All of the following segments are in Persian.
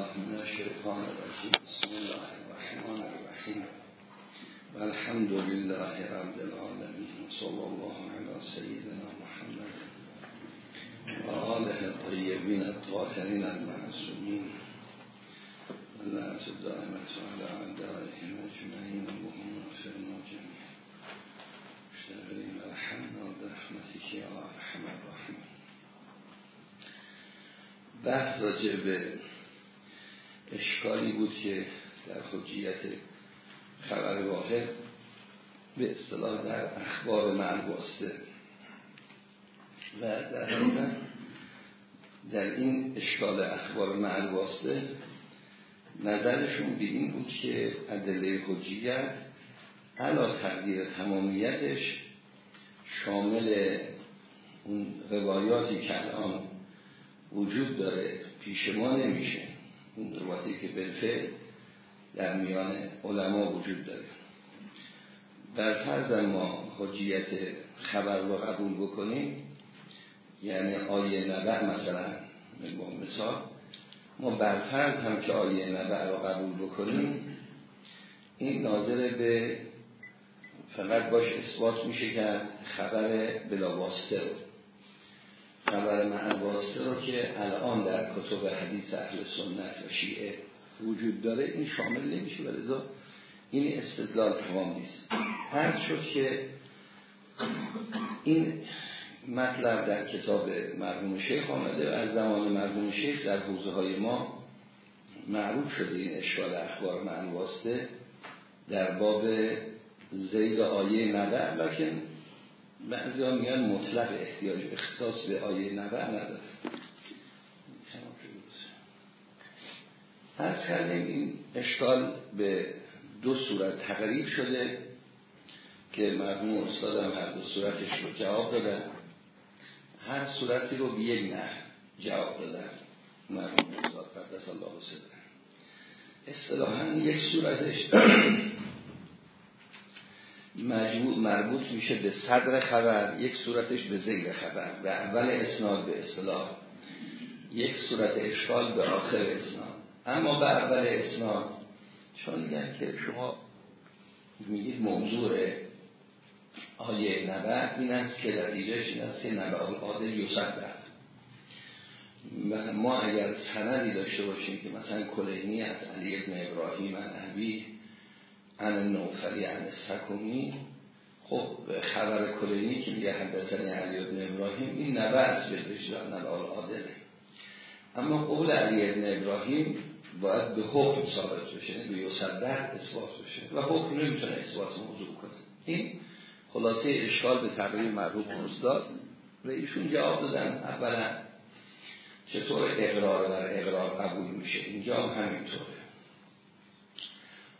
بالله من الشیطان الرجیم بسم الله الرحمن الرحیم والحمد لله رب العالمین صلی الله علی سیدنا محمد و آله الطیبین الطاهرین المعصومین و لعنت الدائمة على اعدائهم اجمعین اللهم اغفرنا جميعا. اشتغلین ارحمنا برحمتك یا ارحم الراحمین بحث راجع به اشکالی بود که در حجیت خبر واحد به اصطلاح در اخبار معلواسته و در حقیقت در این اشکال اخبار معلواسته نظرشون به این بود که ادله حجیت علا تقدیر تمامیتش شامل اون روایاتی که الان وجود داره پیش ما نمیشه. اون روایتی که بالفعل در میان علما وجود داره. در فرض ما حجیت خبر رو قبول بکنیم یعنی آیه نبع مثلا مثال ما برفرض هم که آیه نبع رو قبول بکنیم این ناظر به فقط باش اثبات میشه که خبر بلاواسطه رو خبر معلواسته رو که الان در کتب حدیث اهل سنت و شیعه وجود داره این شامل نمیشه ولذا این استدلال تمام نیست. هر شد که این مطلب در کتاب مرحوم شیخ آمده و از زمان مرحوم شیخ در حوزه های ما معروف شده. این اشکال اخبار معلواسته در باب زید آیه نبع لکن بعضی ها میگن مطلق احتیاج اختصاص به آیه نبع نداره. از کردیم این اشکال به دو صورت تقریب شده که مرحوم استادم هر دو صورتش رو جواب دادن. هر صورتی رو به یک نه جواب دادن. مرحوم استاد قدس الله سده اصطلاحا یک صورتش مجموع مربوط میشه به صدر خبر یک صورتش به زیر خبر به اول اسناد به اصطلاح یک صورت اشکال به آخر اسناد. اما به اول اسناد چون میگن که شما میگید موضوع آیه نبع این است که نتیجهش این است که نبع العادل یوسف ما اگر سندی داشته باشیم که مثلا کلینی از علی ابن ابراهیم عبی عن نوفلی عن سکومی. خب خبر کلینی که میگه حدثنی علی ابن ابراهیم این نبع است به رجال نبع العادله اما قول علی ابن ابراهیم باید به حکم ثابت بشه به یصدق اثبات بشه و حکم نمی‌تونه اثبات موضوع کنه. این خلاصه اشکال به تقریب مرحوم استاد. و ایشون جواب دادن اولا چطور اقرار در اقرار قبول میشه؟ اینجا هم همینطوره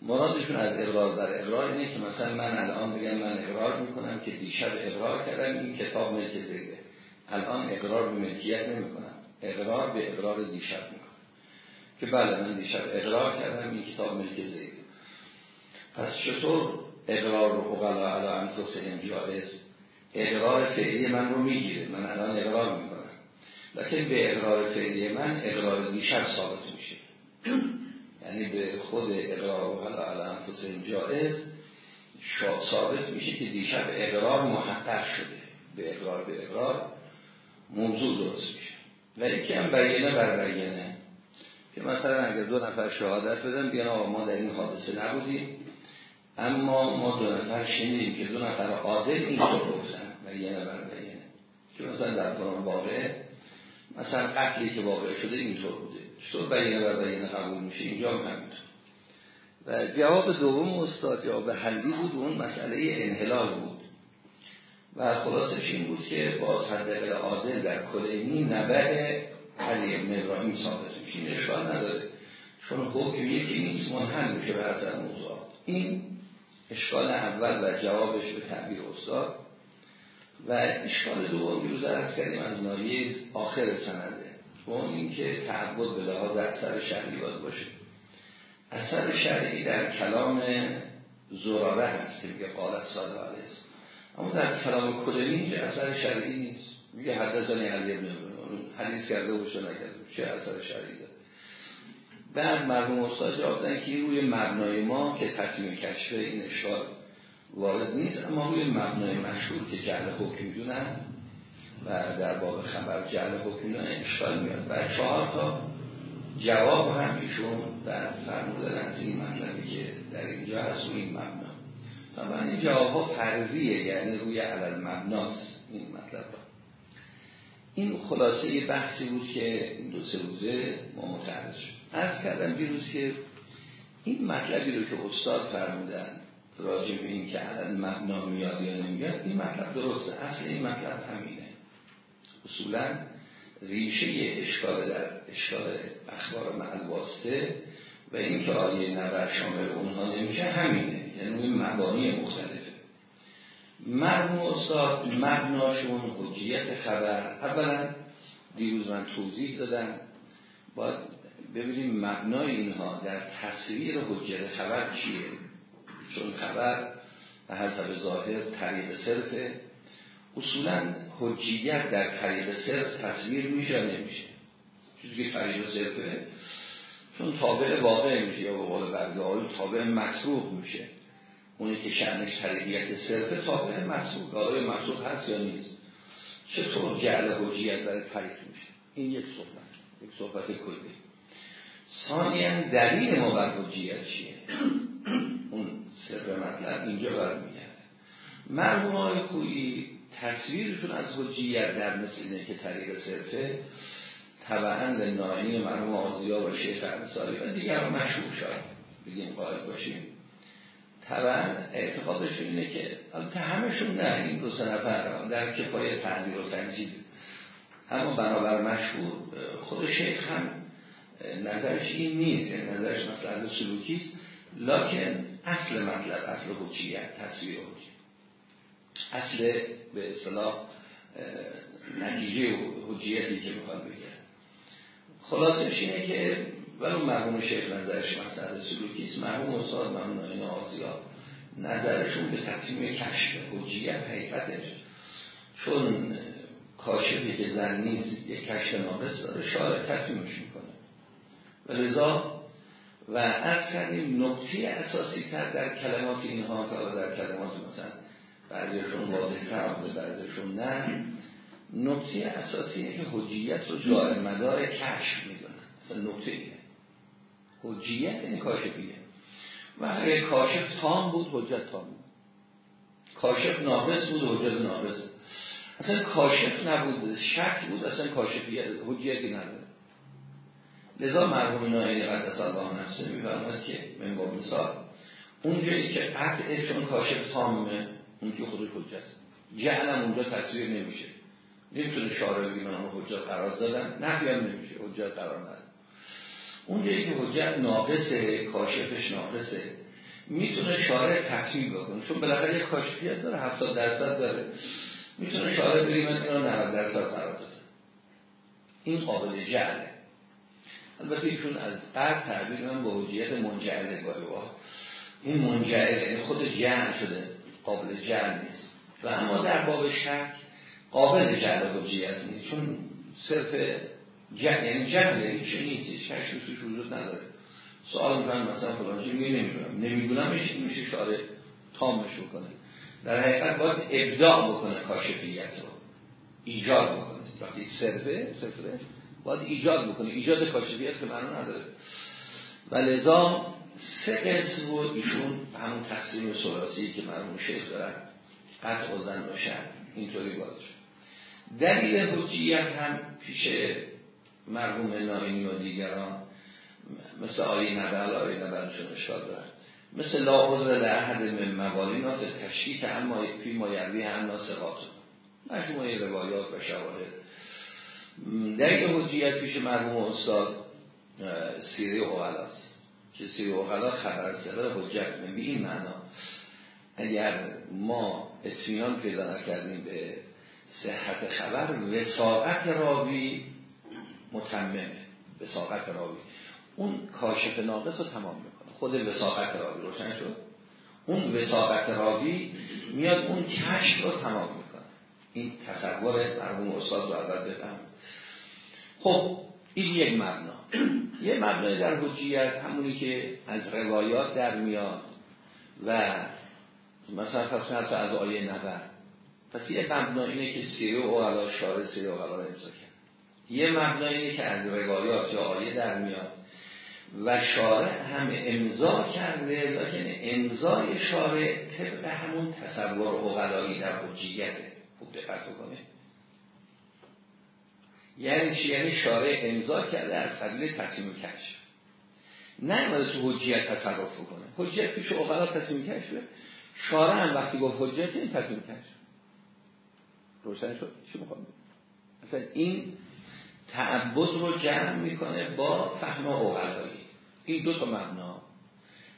مرادشون از اقرار در اقرار اینه که مثلا من الان بگم من اقرار می‌کنم که دیشب اقرار کردم این کتاب ملک زیده الان اقرار به ملکیت نمی‌کنم. اقرار به اقرار دیشب می‌کنم. که بله من دیشب اقرار کردم این کتاب ملک زیده پس چطور اقرار رو اقلا علا انفسهم جایز؟ اقرار فعلی من رو می‌گیره. من الان اقرار می‌کنم. لیکن به اقرار فعلی من اقرار دیشب ثابت میشه. یعنی به خود اقرار و حالا الان جائز ثابت میشه که دیشب اقرار محقق شده. به اقرار به اقرار. موضوع درست میشه. و یکی هم بیانه بر بیانه. که مثلا اگر دو نفر شهادت بدن بیان آقا ما در این حادثه نبودیم. اما ما دو نفر شنیدیم که دو نفر عادل این رو گفتن. بیانه بر بیانه. که مثلا در قرآن واقع مثلا قتلی که واقع شده اینطور بوده. چطور بیانه بر بیانه قبول میشه؟ اینجا هم همینطور. و جواب دوم استاد جواب حلی بود اون مسئله انحلال بود. و خلاصش این بود که با صدق عادل در کلینی نبه علی ابن ابراهیم ثابت میشه. این اشکال نداره. چون حکم یکی نیست منحل میشه به حضر موضوع. این اشکال اول و جوابش به تعبیر استاد. و اشکال دوم بیروز ارز کردیم از ناحیه آخر سنده. اون این که تعبد به لحاظ اثر شرعی باید باشه. اثر شرعی در کلام زراره هست که میگه قالت صادق علیه است اما در کلام کلینی اینجا اثر شرعی نیست. میگه حدثانی علی ابن حدیث کرده باشه نکرده چه اثر شرعی داره؟ بعد مرحوم استاد جواب که روی مبنای ما که تصمیم کشف این اشکال وارد نیست اما روی مبنای مشهور که جعل حکم می‌دونن و در باب خبر جعل حکم می‌دونن اشکال میاد. و چهار تا جواب هم ایشون در فرمودن از این مطلبی که در اینجا هست روی این مبنا. طبعا این جواب ها فرضیه یعنی روی علل مبناست این مطلب این خلاصه بحثی بود که دو سه روزه ما متعرض شد. از کردم بیروز که این مطلبی رو که استاد فرمودن راجع به این که علل مبنا میاد یا نمیاد این مطلب درسته. اصل این مطلب همینه. اصولا ریشه اشکال در اشکال اخبار معل واسطه و اینکه آیه نبر شامل اونها نمیشه همینه. یعنی مبانی مختلفه. مرموم استاد مبناشون حجیت خبر. اولا دیروز من توضیح دادم. باید ببینیم مبنای اینها در تصویر حجیت خبر چیه؟ چون خبر به حسب ظاهر طریق صرفه. اصولا حجیت در طریق صرف تصویر میشه نمیشه؟ چیزی که طریق صرفه چون تابع واقع میشه یا به قول بعضی تابع مطروح میشه. اونی که شأنش طریقیت صرفه تابع مطروح آیا مطروح هست یا نیست؟ چطور جعل حجیت برای طریق میشه؟ این یک صحبت یک صحبت کلی. ثانیا دلیل ما بر حجیت چیه؟ سر مطلب اینجا برمیگرده مرحوم های خویی تصویرشون از حجیت در مثل اینه که طریق صرفه. طبعا به ناینی مرحوم آزیا و شیخ انصاری و دیگر مشهور شد بگیم قائل باشیم. طبعا اعتقادشون اینه که البته همشون نه این دو سه نفر در کفای تعذیر و تنجید. اما بنابر مشهور خود شیخ هم نظرش این نیست یعنی نظرش مسئله سلوکی است. لکن اصل مطلب اصل حجیت تصویر حجیت. اصل به اصطلاح نتیجه حجیتی که می‌خواد بگه. خلاصش اینه که ولو مرحوم شیخ نظرش مسئله سلوکی است مرحوم استاد مرحوم ناین آزیا نظرشون به تصمیم کشف حجیت حقیقتش چون کاشفی که زن نیست یک کشف ناقص داره شارع تصمیمش می‌کنه. و لذا و از کردیم نقطه اساسی تر در کلمات اینها که در کلمات مثلا بعضیشون واضح تر بعضیشون نه. نقطه اساسی اینه که حجیت رو جای مدار کشف می‌دونن. اصلا نقطه اینه. حجیت این کاشفیه. و اگه کاشف تام بود حجت تام بود. کاشف ناقص بود حجت ناقص اصلا کاشف نبود شک بود اصلا کاشفیت حجیتی نداره. لذا مرحوم نایلی قدس الله نفسه میفرماد که من با مثال اونجایی که قطعه چون کاشف تامه اون که خودش حجت. جهنم اونجا تصویر نمیشه. نمی‌تونه شارع بگی من حجت قرار دادم نفی هم نمیشه حجت قرار نداره. اونجایی که حجت ناقصه کاشفش ناقصه می‌تونه شارع تکمیل بکنه. چون بالاخره یک کاشفیت داره 70 درصد داره. می‌تونه شارع بگی من اینو 90 درصد قرار دادم. این قابل جعله البته ایشون از قرد تعبیر من با حجیت منجعله گاهی این منجعله یعنی خود جعل شده قابل جعل نیست. و اما در باب شک قابل جعل حجیت نیست چون صرف جهل یعنی جهل هیچ نیست؟ کشف توش وجود نداره. سوال می‌کنن مثلا فلان چیزی نمی‌دونم. نمیدونمش میشه شاره تامش بکنه. در حقیقت باید ابداع بکنه کاشفیت رو. ایجاد بکنه. وقتی صرفه صرفه باید ایجاد بکنه ایجاد کاشفیت که معنی نداره. و لذا سه قسم رو ایشون همون تقسیم سلاسی که مرمون شیخ دارن قطع و زن باشن اینطوری باید شد. دلیل حجیت هم پیش مرحوم ناینی و دیگران مثل آیه نبل آیه نبلشون اشکال دارن مثل لا عذر لحد من موالینا به تشکیت اما فی ما یروی هم ناسقات مجموعه روایات و شواهد. دلیل حجیت پیش مرحوم استاد سیری اوغلاست که سیری اوغلا خبر سقر حجت من به این معنا اگر ما اطمینان پیدا نکردیم به صحت خبر وساقت راوی متممه. وساقت راوی. اون کاشف ناقص رو تمام می‌کنه. خود وساقت راوی. روشن شد؟ اون وساقت راوی میاد اون کشف رو تمام این تصور مرحوم استاد رو اول بفهم خب این یک مبنا. یه مبنای در حجیت همونی که از روایات در میاد و مثلا پس حتی از آیه نبر پس یه مبنا اینه که سیره و علا شاره سیره و علا امضا کرد. یه مبنا اینه که از روایات یا آیه در میاد و شارع هم امضا کرده لیکن امضای شارع طبق همون تصور اغلایی در حجیته. دقت بکنید یعنی چی؟ یعنی شارع امضا کرده از قبیل تصمیم کشف. نه تو حجیت تصرف بکنه. حجیت پیش اقلا تصمیم کشفه. شارع هم وقتی گفت حجیت این تصمیم کشف. روشن شد؟ چی می‌خوام؟ اصلا این تعبد رو جمع می‌کنه با فهم اقلایی این دو تا مبنا.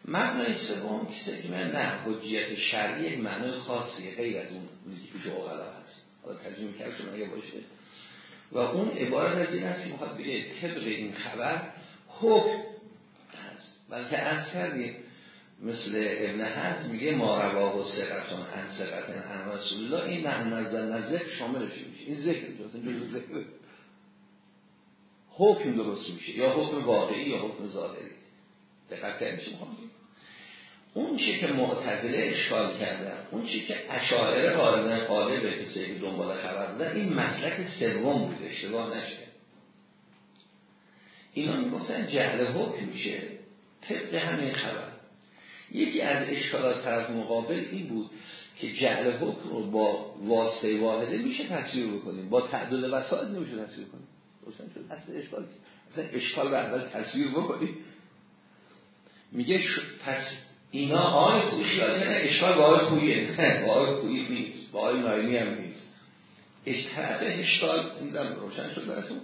مبنای سوم کسی که من نه حجیت شرعی معنای خاصیه غیر از اون که پیش اقلا هست. حالا ترجمه کرد شما باشه. و اون عبارت از این است که می‌خواد بگه طبق این خبر حکم هست. بلکه از کردیم مثل ابن هست میگه ما رواه و سقتون ان سقتن ان رسول الله. این نه نزد نزد شاملش میشه؟ این ذکر جز ذکر. حکم درست میشه. یا حکم واقعی یا حکم ظاهری. دقت کردیم اون چی که معتزله اشکال کردن اون چی که اشاعره قالبا قالب کسی که دنبال خبر بودن این مسلک سوم بود اشتباه نشه اینا می‌گفتن جعل حکم میشه طبق همین خبر. یکی از اشکالات طرف مقابل این بود که جعل حکم رو با واسطه واحده میشه تصویر بکنیم. با تعدد وسائل نمیشه تصویر کنیم. روشن شد اصلا اشکال اصلا اشکال رو اول تصویر بکنیم. میگه پس اینا آقای یاد کنه اشکال با نه با خویی نیست. با آقای نایمی هم نیست. طرف اشکال این روشن شد براتون.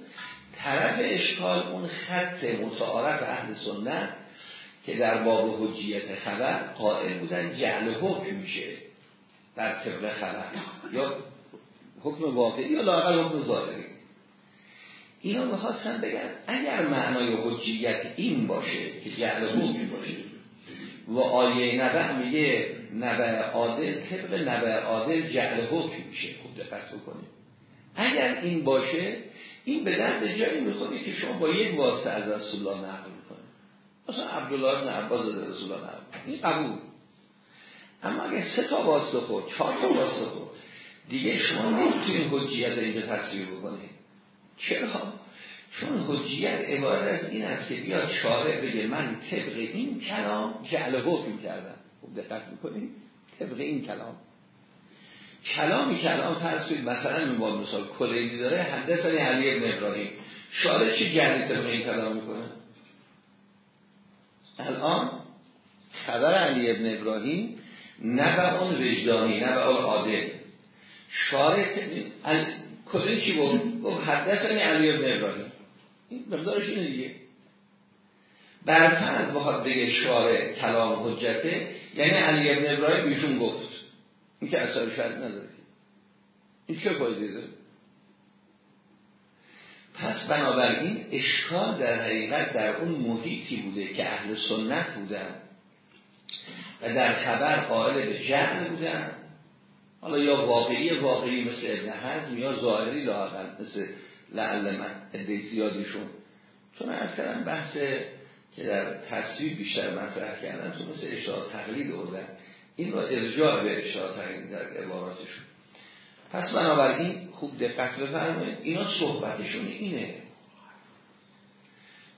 طرف اشکال اون خط متعارف اهل سنت که در باب حجیت خبر قائل بودن جعل حکم میشه در طبق خبر. یا حکم واقعی یا لاقل حکم ظاهری. اینا می‌خواستن بگن اگر معنای حجیت این باشه که جعل حکم باشه و آیه نبع میگه نبع عادل طبق نبع عادل جعل حکم میشه. خوب دقت بکنید. اگر این باشه این به درد جایی می‌خوره که شما با یک واسطه از رسول الله نقل می‌کنید. مثلا عبدالله بن عباس از رسول الله نقل این قبول. اما اگر سه تا واسطه خود چهار تا واسطه خود دیگه شما نمی‌تونید حجیت اینجا تصویر بکنید. چرا؟ چون حجیت عبارت از این است که بیاد شارع بگه من طبق این کلام جعل حکم کردم. خوب دقت می‌کنیم طبق این کلام. کلامی که الان فرض مثلا این مثال کلیدی داره حدثنی علی ابن ابراهیم. شارع چی جعلی طبق این کلام می‌کنه؟ الان خبر علی ابن ابراهیم نه به اون وجدانی نه به اون عادل. شارع کلی چی بود؟ گفت حدثنی علی ابن ابراهیم. این مقدارش اینه دیگه. برفرض بخواد بگه شعار کلام حجته یعنی علی ابن ابراهیم ایشون گفت. این که اثر شرط نداره. این چه فایده داره؟ پس بنابراین اشکال در حقیقت در اون محیطی بوده که اهل سنت بودن و در خبر قائل به جهل بودن. حالا یا واقعی واقعی مثل ابن حزم یا ظاهری لاغل مثل لعل من عده زیادیشون. چون اصلا بحث که در تصویر بیشتر مطرح کردن تو مثل اشاره تقلید بودن این رو ارجاع به اشاره تقلید در عباراتشون. پس بنابراین خوب دقت بفرمایید اینا صحبتشون اینه.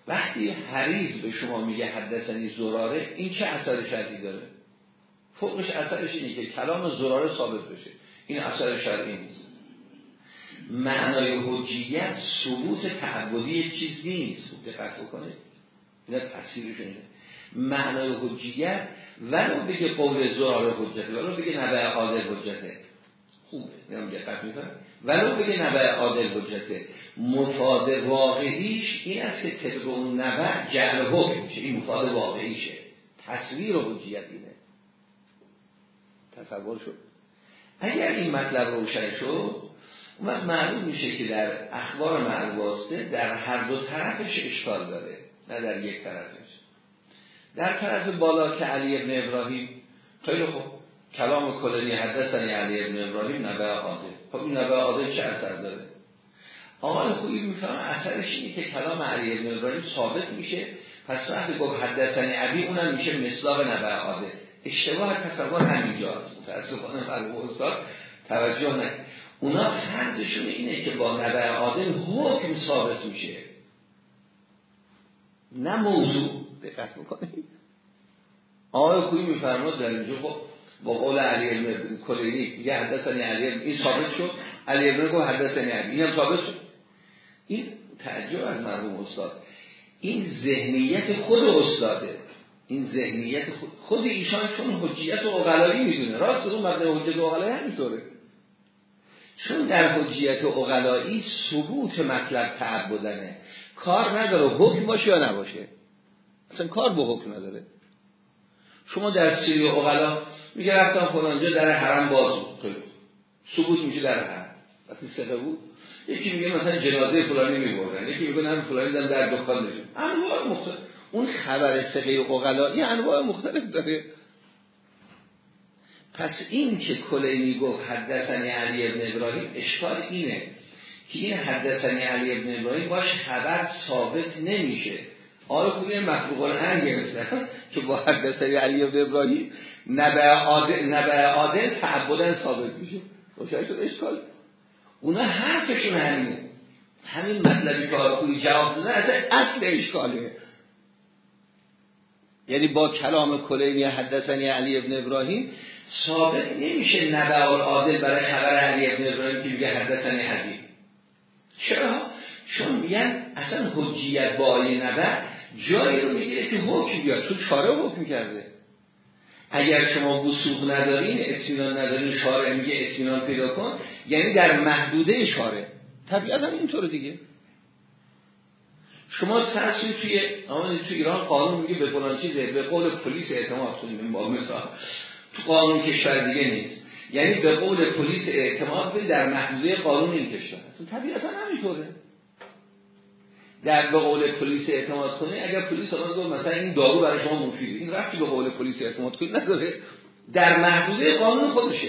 وقتی حریز به شما میگه حدثنی زراره این چه اثر شرعی داره؟ فوقش اثرش اینه که کلام زراره ثابت بشه. این اثر شرعی نیست. معنای حجیت ثبوت تعبدی چیز نیست. دقت بکنید. اینا تفسیرش اینه. معنای حجیت ولو بگه قول زرار حجته ولو بگه نبع عادل حجته. خوبه. اینم دقت می‌کنم ولو بگه نبع عادل حجته. مفاد واقعیش این است که طبق اون نبع جعل حکم میشه. این مفاد واقعیشه. تصویر حجیت اینه. تصور شد. اگر این مطلب روشن شد وقت معلوم میشه که در اخبار معلواسته در هر دو طرفش اشکال داره نه در یک طرفش. در طرف بالا که علی ابن ابراهیم خیلی خوب. کلام کلنی حدثنی علی ابن ابراهیم نبع عادل خب این نبع عادل چه اثر داره؟ آقای خویی میفهم اثرش اینه که کلام علی ابن ابراهیم ثابت میشه پس وقتی گفت حدثنی عبی اونم میشه مصداق نبع عاده اشتباه تصور همینجاست. متاسفانه مرحوم استاد. توجه نه اونا فرضشون اینه که با نبع عادل حکم ثابت میشه. نه موضوع. دقت می‌کنید آقای خویی میفرماد در اینجا خب با قول علی ابن کلیلی میگه حدثنی علی این ثابت شد؟ علی ابن گفت حدثنی علی. این هم ثابت شد. این تعجب از مرحوم استاد. این ذهنیت خود استاده. این ذهنیت خود, خود ایشان چون حجیت و اقلایی می‌دونه. راست اون مبنی حجیت و اقلایی همینطوره. چون در حجیت اقلایی ثبوت مطلب تعبدنه. کار نداره حکم باشه یا نباشه. اصلا کار به حکم نداره. شما در سیری اقلا میگه رفتم فلانجا در حرم باز بود. ثبوت میشه در حرم. وقتی سقه بود یکی میگه مثلا جنازه فلانی میبردن. یکی میگه نه فلانی دم در دکان نشون انواع مختلف. اون خبر سقه اقلایی انواع مختلف داره. پس این که کلینی گفت حدثنی علی ابن ابراهیم اشکال اینه که این حدثنی علی ابن ابراهیم باش خبر ثابت نمیشه. آیا خوبی مخلوق الان گرفتن که با حدثنی علی ابن ابراهیم نبع عادل, تعبدن ثابت میشه؟ باشه شد اشکال؟ اونا حرفشون همینه. همین مطلبی که آقای جواب دادن از اصل اشکاله. یعنی با کلام کلینی حدثنی علی ابن ابراهیم ثابت نمیشه نبع عادل برای خبر علی ابن ابراهیم که میگه حدثنی علی چرا؟ چون میگن اصلا حجیت با آیه نبع جایی رو می‌گیره که حکم بیاد. تو چاره حکم کرده اگر شما وسوق ندارین اطمینان ندارین شارع میگه اطمینان پیدا کن. یعنی در محدوده شارع. طبیعتا اینطور دیگه. شما ترسید توی توی ایران قانون میگه به فلان چیزه. به قول پلیس اعتماد کنید با مثال. تو قانون کشور دیگه نیست. یعنی به قول پلیس اعتماد کنید در محدوده قانون این کشور اصلا طبیعتا همینطوره. در به قول پلیس اعتماد کنه اگر پلیس آمد گفت مثلا این دارو برای شما مفیده این رفتی به قول پلیس اعتماد کنی نداره. در محدوده قانون خودشه.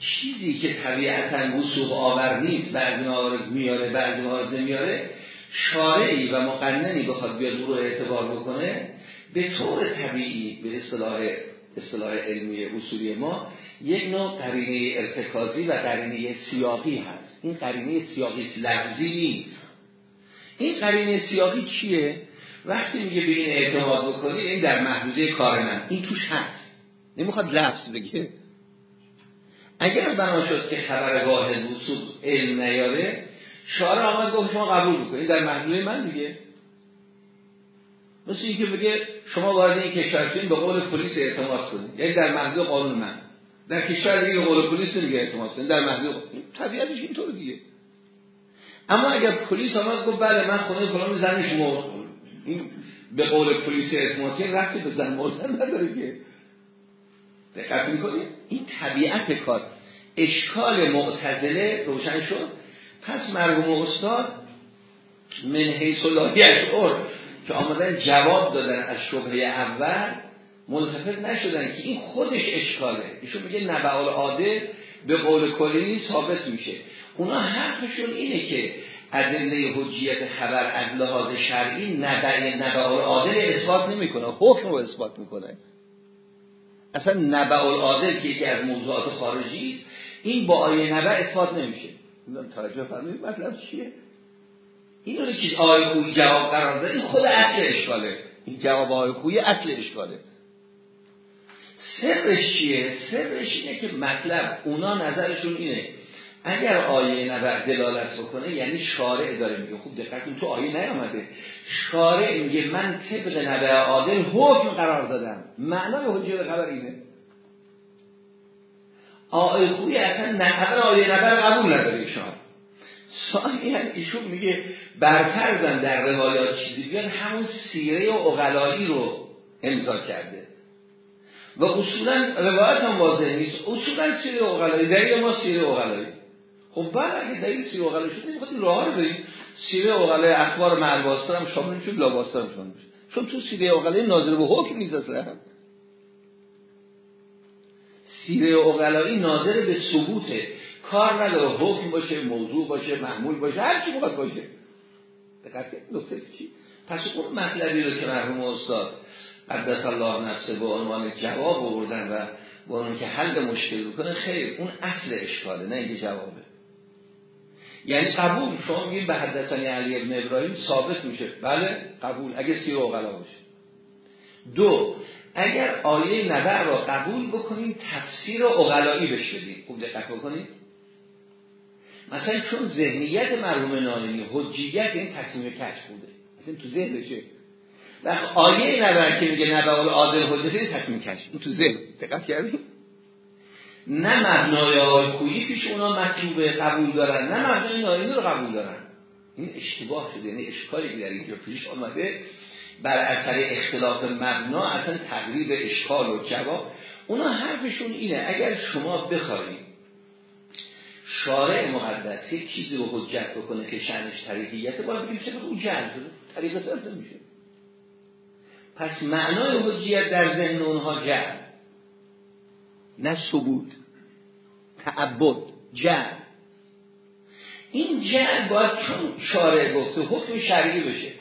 چیزی که طبیعتا وسوق آور نیست بعضی موارد میاره بعضی موارد نمیاره شارعی و مقننی بخواد بیاد رو اعتبار بکنه به طور طبیعی به اصطلاح اصطلاح علمی اصولی ما یک نوع قرینه ارتکازی و قرینه سیاقی هست. این قرینه سیاقی لفظی نیست. این قرینه سیاقی چیه؟ وقتی میگه به این اعتماد بکنی این در محدوده کار من. این توش هست. نمی‌خواد لفظ بگه. اگر بنا شد که خبر واحد وصول علم نیاره شعار آمد گفت شما قبول بکنید در محدوده من دیگه. مثل اینکه بگه شما وارد این کشور به قول پلیس اعتماد کنید یعنی در محدود قانون. من در کشور دیگه به قول پلیس نمیگه اعتماد کنید در محدود طبیعتش اینطور دیگه. اما اگر پلیس آمد گفت بله من خونه فلان زنش مرد این به قول پلیس اعتماد کنید رفتی به زن مردن نداره که. دقت می‌کنید این طبیعت کار. اشکال معتزله روشن شد. پس مرگوم استاد من حیث اشعر که آمدن جواب دادن از شبهه اول ملتفت نشدن که این خودش اشکاله. ایشون میگه نبع عاده به قول کلی ثابت میشه. اونا حرفشون اینه که ادله حجیت خبر از لحاظ شرعی نبع نبع عادل اثبات نمی‌کنه. حکم رو اثبات می‌کنه. اصلا نبع عادل که یکی از موضوعات خارجی است این با آیه نبع اثبات نمیشه. توجه فرمایید مطلب چیه؟ این رو چیز آیه خوی جواب قرار داره این خود اصل اشکاله. این جواب آیه خوی اصل اشکاله. سرش چیه؟ سرش اینه که مطلب اونا نظرشون اینه. اگر آیه نبع دلالت بکنه یعنی شارع داره میگه. خوب دقت تو آیه نیامده. شارع میگه من طبق نبع عادل حکم قرار دادم. معنای حجیت خبر اینه. آیه خوبی اصلا نه آیه نبع قبول نداره ایشان. ثانیا ایشون میگه برترزن در روایات چیزی بیاد همون سیره و اغلایی رو امضا کرده. و اصولا روایت هم واضح نیست. اصولا سیره اغلایی در ما سیره اغلایی خب بعد اگه دلیل سیره اغلایی شد نمی‌خواد راه رو بریم سیره اغلایی اخبار مرباستر هم شامل میشه لاباستر هم شامل میشه. چون تو سیره اغلایی ناظر به حکم نیست اصلا. سیره اغلایی ناظر به ثبوته. کار نداره. حکم باشه موضوع باشه معمول باشه هر چی باید باشه. دقت نکته چی؟ پس اون مطلبی رو که مرحوم استاد قدس الله نفسه به عنوان جواب آوردن و با اون که حل مشکل بکنه خیر اون اصل اشکاله نه اینکه جوابه. یعنی قبول شما میگید به حدثنی علی ابن ابراهیم ثابت میشه. بله قبول اگه سیر اوغلا باشه. دو اگر آیه نبع را قبول بکنیم تفسیر اغلایی بش بدیم. خوب دقت بکنید. مثلا چون ذهنیت مرحوم نالینی حجیت این تصمیم کش بوده. مثلا تو ذهنشه و آیه نبع که میگه نبع عادل حجت این تصمیم کش. این تو ذهن. دقت کردیم نه مبنای آقای کویی پیش اونا مطلوب قبول دارن. نه مبنای نالینی رو قبول دارن. این اشتباه شده یعنی اشکالی در اینجا پیش آمده بر اثر اختلاف مبنا اصلا تقریب اشکال و جواب. اونا حرفشون اینه اگر شما بخواید شارع مقدس یک چیزی رو حجت بکنه که شنش طریقیت باید بگیم چرا او جهل شده. طریق صرف میشه. پس معنای حجیت در ذهن اونها جهل نه ثبوت. تعبد. جهل این جهل باید چون شارع گفته حکم شرعی بشه.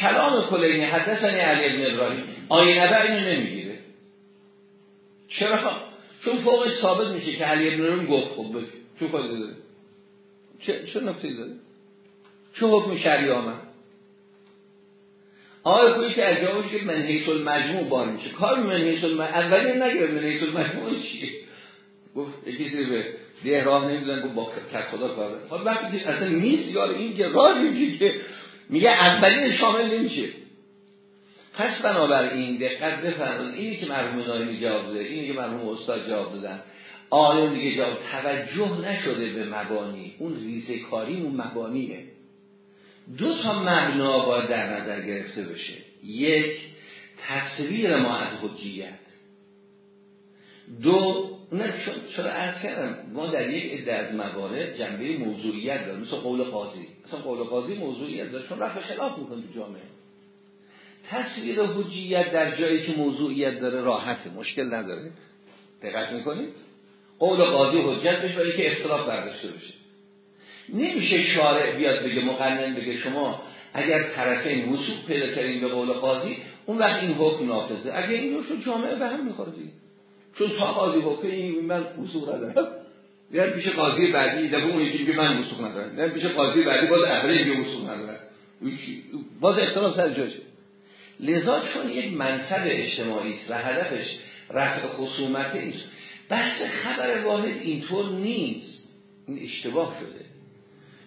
کلام کلینی حدثنی علی ابن ابراهیم. آیه نبع اینو نمی‌گیره. چرا؟ چون فوقش ثابت میشه که علی ابن ابراهیم گفت خوب بگه چون خواهد داره؟ چه, چه نکته داره؟ چون حکم شرعی آمد. آقای خویی که از جوابش که من حیث المجموع بار میشه. کار من حیث المجموع اولی نگیره من حیث المجموع چیه؟ گفت یکی به ده راه نمی‌دونن گفت با خدا کار خب وقتی اصلا نیست یار این که راه نمیشه که میگه اولین شامل نمیشه. پس بنابراین دقت بفرمایید. اینی که مرحوم نایمی جواب داده اینی که مرحوم استاد جواب دادن. آیا دیگه جواب توجه نشده به مبانی. اون ریزه کاری اون مبانیه. دو تا مبنا باید در نظر گرفته بشه. یک تصویر ما از حجیت. دو نه چرا از کردم ما در یک عده از موارد جنبه موضوعیت داریم. مثل قول قاضی. مثلا قول قاضی موضوعیت داره. چون رفع خلاف می‌کنه تو جامعه. تصویر حجیت در جایی که موضوعیت داره راحته. مشکل نداره. دقت می‌کنید؟ قول قاضی حجت بشه که اختلاف برداشته بشه. نمیشه شارع بیاد بگه مقنن بگه شما اگر طرفین وصول پیدا کردین به قول قاضی اون وقت این حکم نافذه. اگر این رو جامعه به هم می‌خوره چون تا قاضی حکم این من وصول ندارم. یعنی پیش قاضی بعدی دفعه اون یکی من وصول ندارم. یعنی پیش قاضی بعدی باز اولی یه وصول ندارم. باز اختلاف سر جاشه لذا چون یک منصب اجتماعی است و هدفش رفع خصومت است بحث خبر واحد اینطور نیست. این اشتباه شده.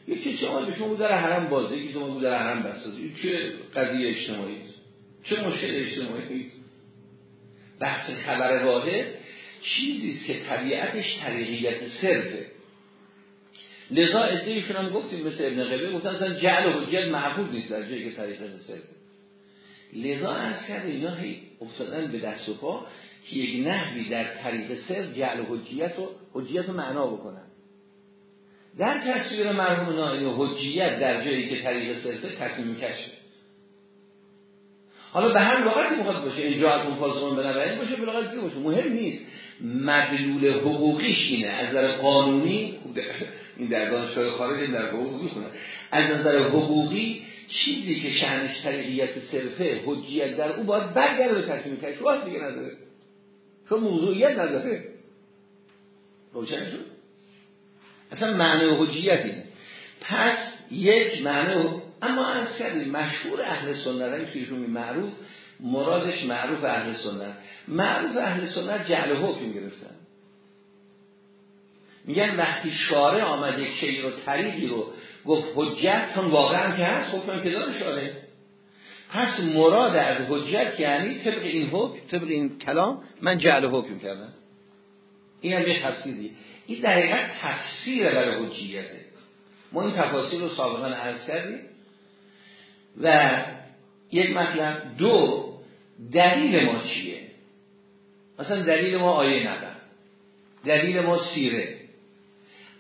یکی شما به شما در حرم بازه یکی شما در حرم بسته این چه قضیه اجتماعی است؟ چه مشکل اجتماعی است؟ بحث خبر واحد چیزی که طبیعتش طریقیت صرفه. لذا ادهیشون هم گفتیم مثل ابن قبه گفتن اصلا جعل و حجیت محبوب نیست در جایی که طریقیت صرفه. لذا از کرد اینا هی افتادن به دست و پا. که یک نحوی در طریق صرف جعل و حجیت و حجیت رو معنا بکنن. در تصویر مرحوم نایی حجیت در جایی که طریق صرفه تکمیل کشه حالا به هر لغتی مخاطب باشه. این جاعت منفاظرون به نبرین باشه به لغتی باشه. مهم نیست. مدلول حقوقیش اینه. از نظر قانونی این در دانشگاه خارج در حقوق می‌خونه. از نظر حقوقی چیزی که شهنش طریقیت صرفه حجیت در او باید برگرده به تصمیم واحد دیگه نداره چون موضوعیت نداره. روشن شد. اصلا معنی حجیت اینه پس یک معنی اما از کردیم مشهور اهل سنت که ایشون معروف مرادش معروف اهل سنت. معروف اهل سنت جعل حکم گرفتن. میگن وقتی شارع آمده یک شیء رو طریقی رو گفت حجت چون واقعا که هست حکم که داره شارع. پس مراد از حجت یعنی طبق این حکم طبق این کلام من جعل حکم کردم. این هم یه تفسیری. این در حقیقت تفسیر برای حجیته. ما این تفاصیل رو سابقا عرض کردیم. و یک مطلب دو دلیل ما چیه؟ مثلا دلیل ما آیه ندن دلیل ما سیره.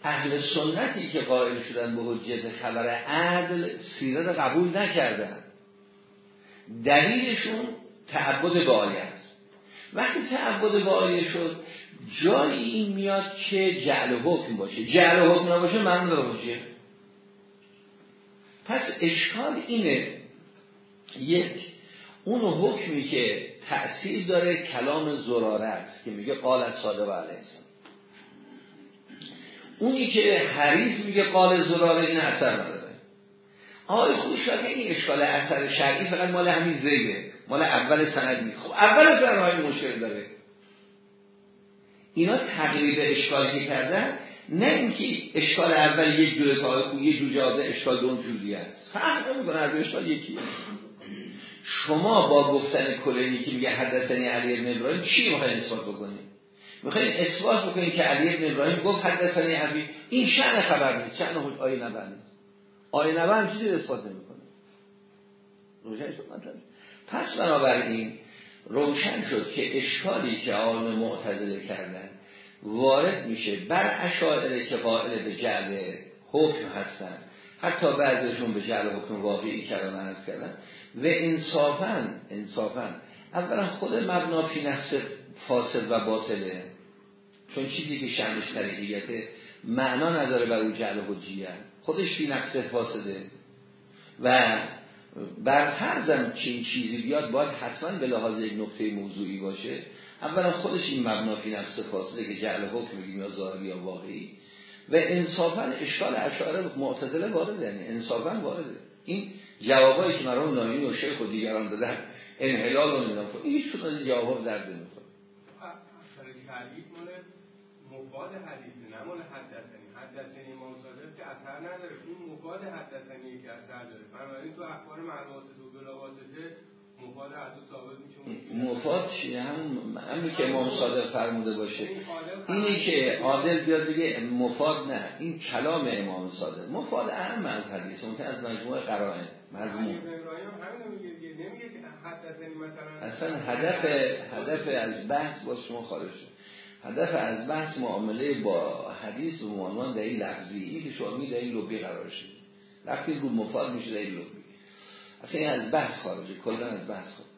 اهل سنتی که قائل شدن به حجت خبر عدل سیره رو قبول نکردن. دلیلشون تعبد به است. وقتی تعبد به شد جایی این میاد که جعل حکم باشه. جعل حکم نباشه من باشه. پس اشکال اینه یک اون حکمی که تأثیر داره کلام زراره است که میگه قال از صادق علیه اونی که حریف میگه قال زراره این اثر نداره. آقای خوش این اشکال اثر شرعی فقط مال همین زیده مال اول سند نیست. خب اول سند های مشکل داره. اینا تقریب اشکالی کردن نه اینکه اشکال اول یک جوره تا یه جور جاده اشکال دون جوری است. فرق نمی‌کنه هر اشکال یکی شما با گفتن کلینی که میگه حدثنی علی ابن ابراهیم چی می‌خواین اثبات بکنید؟ می‌خواین اثبات بکنید که علی ابن ابراهیم گفت حدثنی علی این شأن خبر نیست شأن آیه نبر نیست. آیه نبر هم چیزی اثبات نمی‌کنه. روشن شد مطلب پس بنابراین روشن شد که اشکالی که آن معتزله کردن وارد میشه بر اشاعره که قائل به جعل حکم هستن. حتی بعضیشون به جعل حکم واقعی کردن هست کردن. و انصافا انصافا اولا خود مبنا فی نفس فاسد و باطله. چون چیزی که شنش طریقیته معنا نداره بر اون جعل حجیه. خودش فی نفس فاسده و بر فرضم چین چیزی بیاد باید حتما به لحاظ یک نقطه موضوعی باشه. اولا خودش این مبنا فی نفس فاسده که جعل حکم بگیم یا ظاهری یا واقعی. و انصافا اشکال اشعار معتزله وارده یعنی انصافا وارده. این جوابایی که مرحوم نایمی و شیخ و دیگران دادن انحلال و نمی‌دونم این هیچ کدوم از جواب درد نمی‌خوره. مفاد حدیثی نه مال حدثنی امام صادق که اثر نداره. اون مفاد حدثنی که اثر داره. بنابراین تو اخبار معلومات و بلا واسطه مفاد حدو ثابت میشه مفاد چیه هم همین که امام صادق فرموده باشه. اینی که عادل بیاد بگه مفاد نه. این کلام امام صادق. مفاد اهم از حدیث ممکن از مجموعه قرائن. مضمون. اصلا هدف هدف از بحث با شما خارج شد. هدف از بحث معامله با حدیث و عنوان این لفظی که شما در این لبی قرار شد وقتی رو مفاد میشه این لبی اصلا این از بحث خارجه کلا از بحث خارج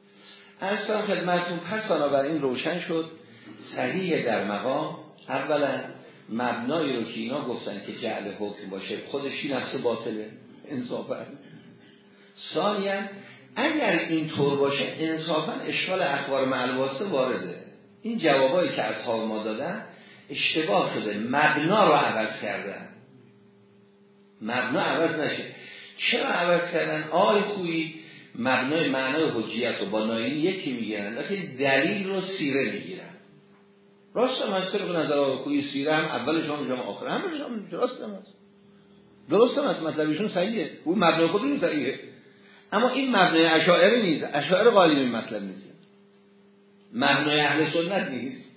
اصلا خدمتون پس این روشن شد. صحیح در مقام. اولا مبنای رو که اینا گفتن که جعل حکم باشه خودشی نفس باطله. انصافا. ثانیا اگر این طور باشه انصافا اشکال اخبار معلواسته وارده. این جوابایی که اصحاب ما دادن اشتباه شده. مبنا رو عوض کردن. مبنا عوض نشه. چرا عوض کردن؟ آی خویی مبنای معنای حجیت رو با ناین یکی می‌گیرن. لیکن دلیل رو سیره می‌گیرن. راست هم از طرق نظر آقای خویی سیره هم اولش هم جمع آخر. هم درست هم هست. درست هم هست. مطلبشون صحیحه. اون مبنای خودشون صحیحه. اما این مبنای اشاعره نیست. اشاعره قالی این مطلب نیست. مبنای اهل سنت نیست.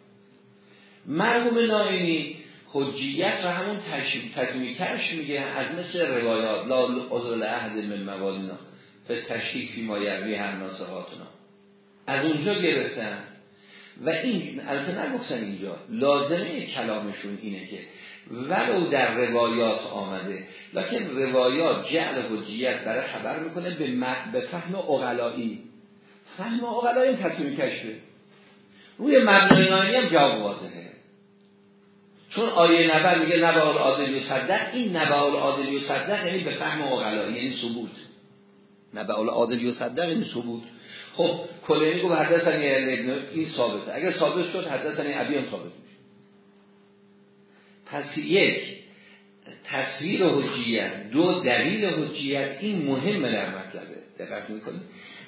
مرحوم نائینی حجیت و همون تجمیکرش میگه از مثل روایات لا ازل احد من موالنا به تشکیک فی ما یروی هر ناسقاتنا از اونجا گرفتن. و این البته نگفتن اینجا. لازمه کلامشون اینه که ولو در روایات آمده. لکن روایات جعل حجیت برای خبر می‌کنه به, به فهم اغلایی فهم اغلایی این کشفه روی مبنای نایی هم جواب واضحه. چون آیه نبر میگه نبال عادل و صدق این نبال عادل و صدق یعنی به فهم اغلایی یعنی ثبوت. عادل و صدق یعنی ثبوت. خب کلینی گفت حدثنی این ثابته. اگر ثابت شد حدثنی ابی هم ثابت میشه. پس یک تصویر حجیت دو دلیل حجیت این مهمه در مطلبه. دقت می‌کنید.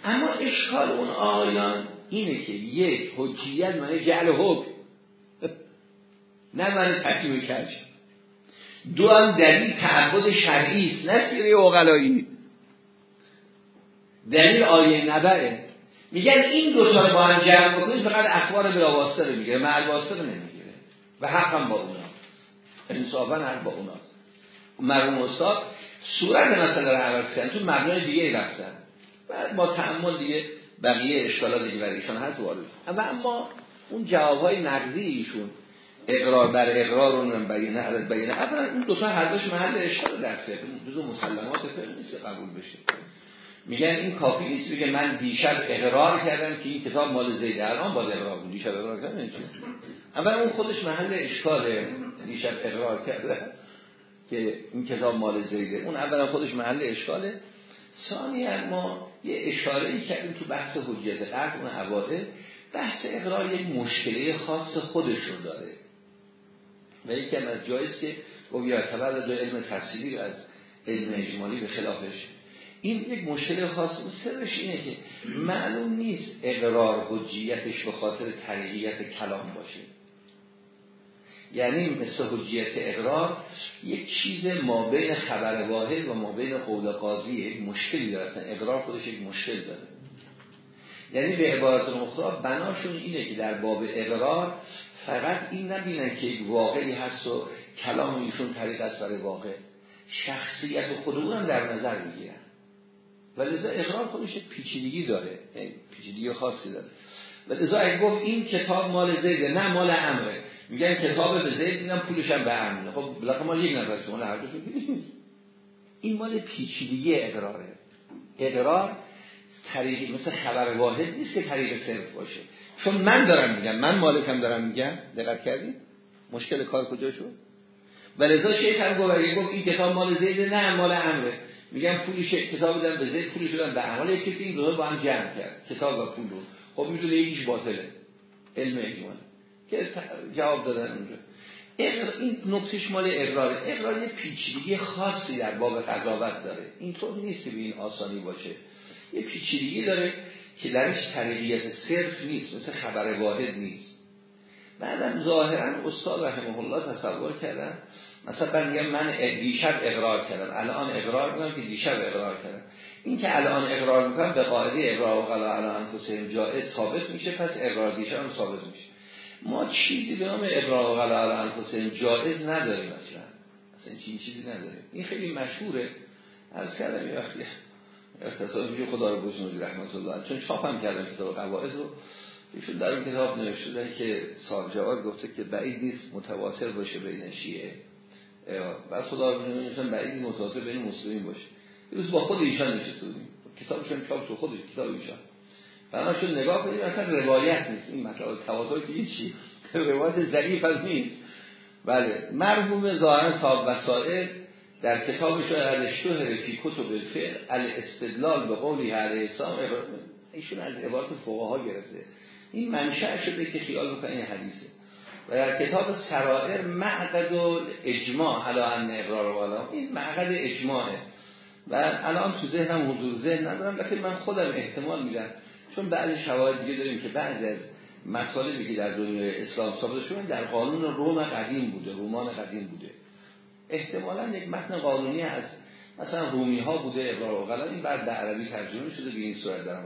اما اشکال اون آیان اینه که یک حجیت معنی جعل حکم. نه معنی تصمیم کج. دو هم دلیل تعبد شرعی است نه سیره اغلایی دلیل آیه نبره. میگن این دو تا با هم جمع بکنید فقط اخبار بلاواسطه رو می‌گیره مع رو نمی‌گیره. و حق هم با اونا. انصافا حق با اوناست مرحوم استاد صورت مسئله رو عوض کردن تو مبنای دیگه رفتن. بعد با تعمل دیگه بقیه اشکالات دیگه برای ایشان هست وارد اما اما اون جوابهای نقضی ایشون اقرار بر اقرار رو بیانه عدد بیانه اولا اون دو تا هر دوش محل اشکال در فقه جزو مسلمات فقه نیست قبول بشه. میگن این کافی نیست بگه من دیشب اقرار کردم که این کتاب مال زید الان باز اقرار بود. دیشب اقرار کردم اول اون خودش محل اشکاله دیشب اقرار کرده که این کتاب مال زیده. اون اولا خودش محل اشکاله. ثانی ما یه اشاره کردیم تو بحث حجیت قرد اون عواده بحث اقرار یک مشکله خاص خودش داره. و یکی هم از جایست که گفت یا دو علم تفسیری از علم اجمالی به خلافش. این یک مشکل خاص سرش اینه که معلوم نیست اقرار حجیتش به خاطر طریقیت کلام باشه. یعنی مثل حجیت اقرار یک چیز ما بین خبر واحد و ما بین قول قاضی یک مشکلی داره. اقرار خودش یک مشکل داره. یعنی به عبارت مخرا بناشون اینه که در باب اقرار فقط این نبینن که یک واقعی هست و کلام ایشون طریق است برای واقع. شخصیت خود هم در نظر می‌گیرن. و لذا اقرار خودش پیچیدگی داره. پیچیدگی خاصی داره. و لذا گفت این کتاب مال زیده نه مال امره. میگن کتاب به زید میدن پولش هم به خب بلاک مال یک نفر شما هر دوشون نیست. این مال پیچیدگی اقراره. اقرار طریقی مثل خبر واحد نیست که طریق صرف باشه. چون من دارم میگم من مالکم دارم میگم. دقت کردید مشکل کار کجا شد؟ و لذا شیخ هم گفت این کتاب مال زید نه مال امره میگن پولش کتاب بدن به زید پولش بدن به عمل کسی این دو با هم جمع کرد. کتاب و پول. رو خب می‌دونه یکیش باطله. علم اجمال که جواب دادن اونجا. این نکتهش مال اقرار. اقرار یه پیچیدگی خاصی در باب قضاوت داره. اینطور نیست به این آسانی باشه. یه پیچیدگی داره که درش طریقیت صرف نیست مثل خبر واحد نیست. بعدم ظاهرا استاد رحمه الله تصور کردن مثلا میگم من دیشب اقرار کردم. الان اقرار می‌کنم که دیشب اقرار کردم. این که الان اقرار می‌کنم به قاعده اقرار و قلا الان حسین جائز ثابت میشه پس اقرار دیشب هم ثابت میشه. ما چیزی به نام اقرار و قلا الان حسین جائز نداریم اصلا. اصلا این چیزی نداریم. این خیلی مشهوره. از کردم یه وقتی اختصاص میشه خدا رو بشنوزی رحمت الله چون چاپ هم کردم کتاب قواعد رو. ایشون در این کتاب نوشته که سال گفته که بعید نیست متواتر باشه بین شیعه. و خدا رو نمیشن بعید متواتر بین مسلمین باشه. روز با خود ایشان نشسته بودیم. کتابشون چاپ شد خودش کتاب ایشان. بنابراین نگاه کنید اصلا روایت نیست. این مطلب تواتر که هیچی روایت ضعیف هم نیست. بله مرحوم ظاهر صاحب وسائل در کتابش از شهر فی کتب الفقه الاستدلال به قولی علیه السلام ایشون از عبارت فقها گرفته. این منشأ شده که خیال بکنه این حدیثه. و در کتاب سرائر معقد و اجماع علا ان اقرار والا این معقد اجماعه. و الان تو ذهنم حضور ذهن ندارم لیکن من خودم احتمال میدم چون بعضی شواهد دیگه داریم که بعضی از مطالبی که در دنیای اسلام ثابت شده در قانون روم قدیم بوده رومان قدیم بوده. احتمالا یک متن قانونی از مثلا رومی ها بوده و این بعد به عربی ترجمه شده به این صورت در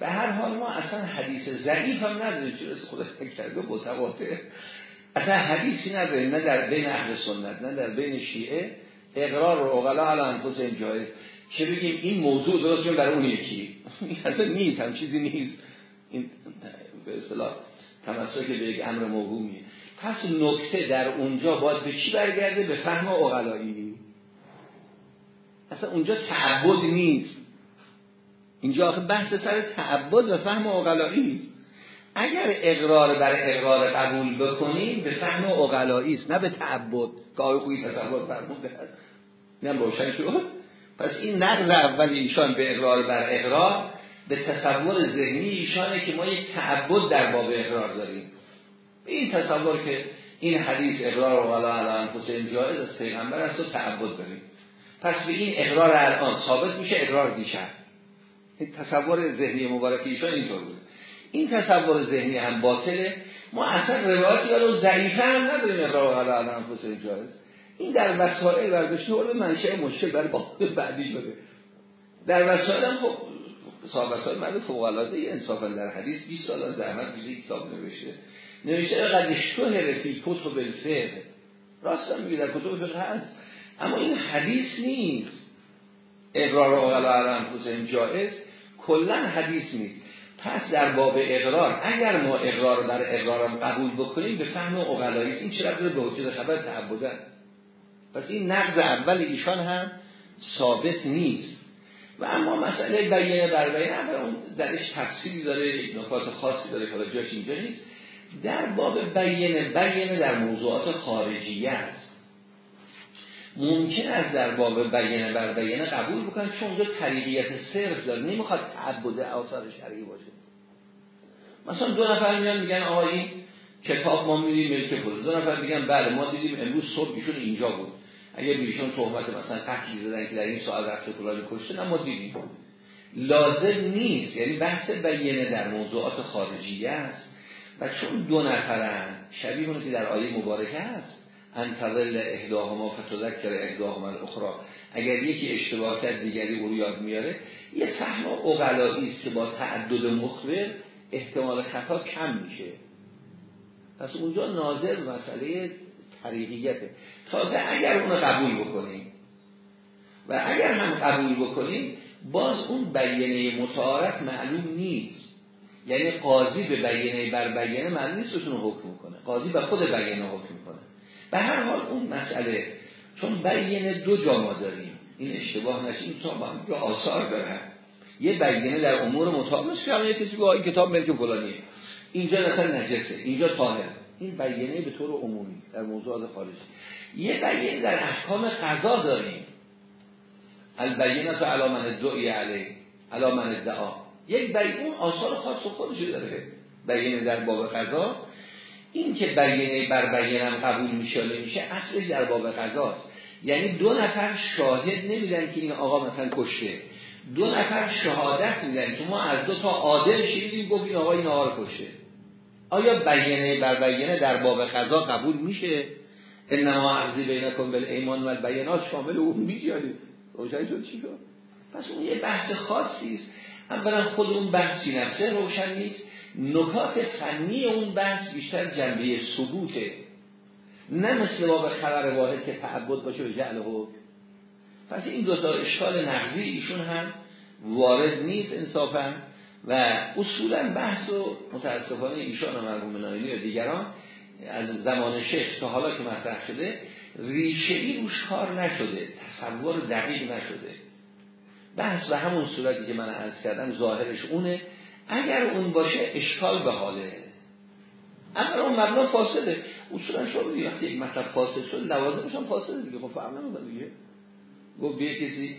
به هر حال ما اصلا حدیث ضعیف هم نداریم. چون خدا کرده متواتر اصلا حدیثی نداریم. نه در بین اهل سنت نه در بین شیعه. اقرار و اغلا علی انفسهم جایز. که بگیم این موضوع درست برای اون یکی. اصلا نیست هم چیزی نیست. این به اصطلاح تمسک به یک امر موهومیه. پس نکته در اونجا باید به چی برگرده؟ به فهم اغلایی اصلا اونجا تعبد نیست. اینجا آخه بحث سر تعبد و فهم اقلایی است. اگر اقرار بر اقرار قبول بکنیم به فهم اقلایی است نه به تعبد. که آقای خویی تصور فرموده هست نه روشن شد. پس این نقض اول ایشان به اقرار بر اقرار به تصور ذهنی ایشانه که ما یک تعبد در باب اقرار داریم. این تصور که این حدیث اقرار و غلا علی انفسهم جایز از پیغمبر است و تعبد داریم. پس به این اقرار الان ثابت میشه اقرار دیشب. این تصور ذهنی مبارک ایشان اینطور بود این تصور ذهنی هم باطله. ما اصلا روایتی ولو ضعیفه هم نداریم اقرار علی انفس جایز. این در وسائل برداشته ورده منشأ مشکل برای باطل بعدی شده. در وسائل هم خب صاحب وسائل مرد فوق العاده انصافا در حدیث 20 سال زحمت کشیده کتاب نوشته. نوشته قد اشتهر فی کتب الفقه. راست میگه در کتب فقه هست. اما این حدیث نیست. اقرار و علی انفسهم جایز کلا حدیث نیست. پس در باب اقرار اگر ما اقرار در اقرارم قبول بکنیم به فهم اقلایی این چرا به حجت خبر تعبدن؟ پس این نقض اول ایشان هم ثابت نیست. و اما مسئله بیانه بر بیانه اون درش تفصیلی داره نکات خاصی داره که جاش اینجا نیست. در باب بیانه بیانه در موضوعات خارجیه است. ممکن است در باب بیانه بر بیانه قبول بکنن چون اونجا طریقیت صرف داره. نمی‌خواد تعبد آثار شرعی باشه. مثلا دو نفر میان میگن آقا این کتاب ما میدیم ملک فلان دو نفر میگن بله ما دیدیم امروز صبح ایشون اینجا بود. اگر ایشون تهمت مثلا قتلی زدن که در این سوال رفته فلانی کشته نه ما دیدیم. لازم نیست. یعنی بحث بیانه در موضوعات خارجیه است. و چون دو نفرن شبیه اون که در آیه مبارکه است انتظل اهداهما فتذکر اهداهما الاخرى اگر یکی اشتباه کرد دیگری او یاد میاره. یه فهم اقلایی است که با تعدد مخبر احتمال خطا کم میشه. پس اونجا ناظر مسئله طریقیته تازه اگر اون قبول بکنیم و اگر هم قبول بکنیم باز اون بیانه متعارف معلوم نیست. یعنی قاضی به بیانه بر بیانه معلوم نیست رو حکم کنه قاضی به خود بیانه حکم کنه به هر حال اون مسئله چون بیانه دو جا ما داریم. این اشتباه نشیم تا با هم آثار دارن. یه بیانه در امور مطابق که یه کسی این کتاب ملک فلانیه. اینجا مثلا نجسه اینجا طاهر این بیانه به طور عمومی در موضوعات خارجی. یه بیانه در احکام قضا داریم. البینه تو علامن دعی علی علامن دعا یک بیانه اون آثار خاص خودش داره. بیانه در باب قضا. این که بیانه بر بیانه قبول میشه میشه اصلش در باب قضاست یعنی دو نفر شاهد نمیدن که این آقا مثلا کشته. دو نفر شهادت میدن که ما از دو تا عادل شیدیم گفت این آقا رو کشته. آیا بیانه بر بیانه در باب قضا قبول میشه؟ انما عرضی بینکم بالایمان و البینات شامل اون میجاری روشن شد چی شد؟ پس اون یه بحث خاصی است. اولا خود اون بحثی نفسه روشن نیست. نکات فنی اون بحث بیشتر جنبه ثبوته. نه مثل باب خبر واحد که تعبد باشه به جعل پس این دو تا اشکال نقضی ایشون هم وارد نیست انصافا. و اصولا بحث و متاسفانه ایشان و مرحوم نایمی و دیگران از زمان شیخ تا حالا که مطرح شده ریشه‌ای روش کار نشده تصور دقیق نشده. بحث به همون صورتی که من عرض کردم ظاهرش اونه. اگر اون باشه اشکال به حاله. اگر اون مبنا فاسده. اصولا شما وقتی یک مطلب فاسد شد لوازمش هم فاسده دیگه. خب فهم نمیدن دیگه. گفت یه کسی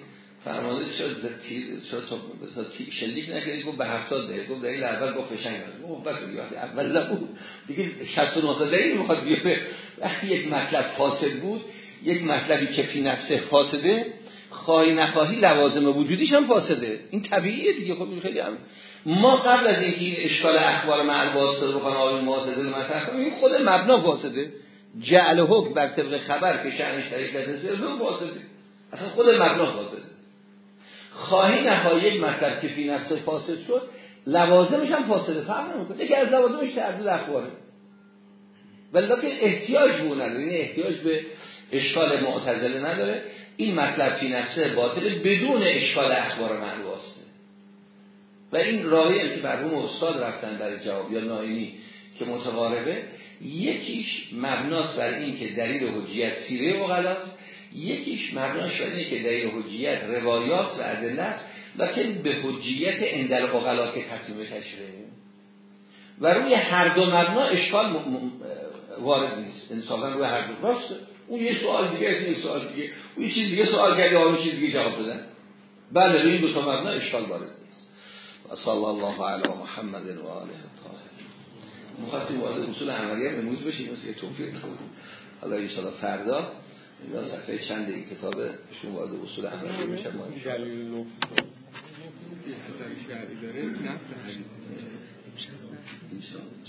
فرمانده شد تیر شد تا مثلا شلیک نکردی؟ گفت به 70 ده گفت دلیل اول گفت فشنگ گفت بس دیگه اول نبود. دیگه 69 دلیل می‌خواد بیاره. وقتی یک مطلب فاسد بود یک مطلبی که فی نفسه فاسده خواهی نخواهی لوازم وجودیش هم فاسده. این طبیعیه دیگه. خب خیلی هم ما قبل از اینکه این اشکال اخبار مع واسطه رو بکنه آقای مطرح کنیم این خود مبنا فاسده. جعل حکم بر طبق خبر که شأنش طریقت سر فاسده. اصلا خود مبنا فاسده. خواهی نخواهی یک مطلب که فی نفس فاسد شد لوازمش هم فاسده فهم نمی‌کنه. یکی از لوازمش تعدد اخباره ولی احتیاج به اون نداره یعنی احتیاج به اشکال معتزله نداره. این مطلب فی نفسه باطله بدون اشکال اخبار واسطه و این راهی که مرحوم استاد رفتن در جواب یا نائینی که متقاربه یکیش مبناست بر این که دلیل حجیت سیره غلاست. یکیش مبناش اینه که دلیل حجیت روایات و ادله است. لکن به حجیت اندل اقلا که تصمیم تشریه و روی هر دو مبنا اشکال وارد نیست. انصافا روی هر دو. راسته اون یه سوال دیگه است یه سوال دیگه. اون یه چیز دیگه سوال کردی آن چیز دیگه جواب بدن. بله روی این دو تا مبنا اشکال وارد نیست. و صلی الله علی محمد و آله الطاهرین مخواستیم وارد اصول عملیه امروز بشیم مثل توفیق حالا ان فردا یا صفحه چند این کتابه شون وارد اصول احمدی بله. میشه؟ ما